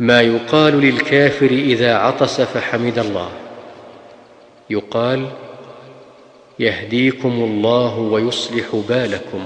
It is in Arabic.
ما يقال للكافر إذا عطس فحمد الله. يقال يهديكم الله ويصلح بالكم.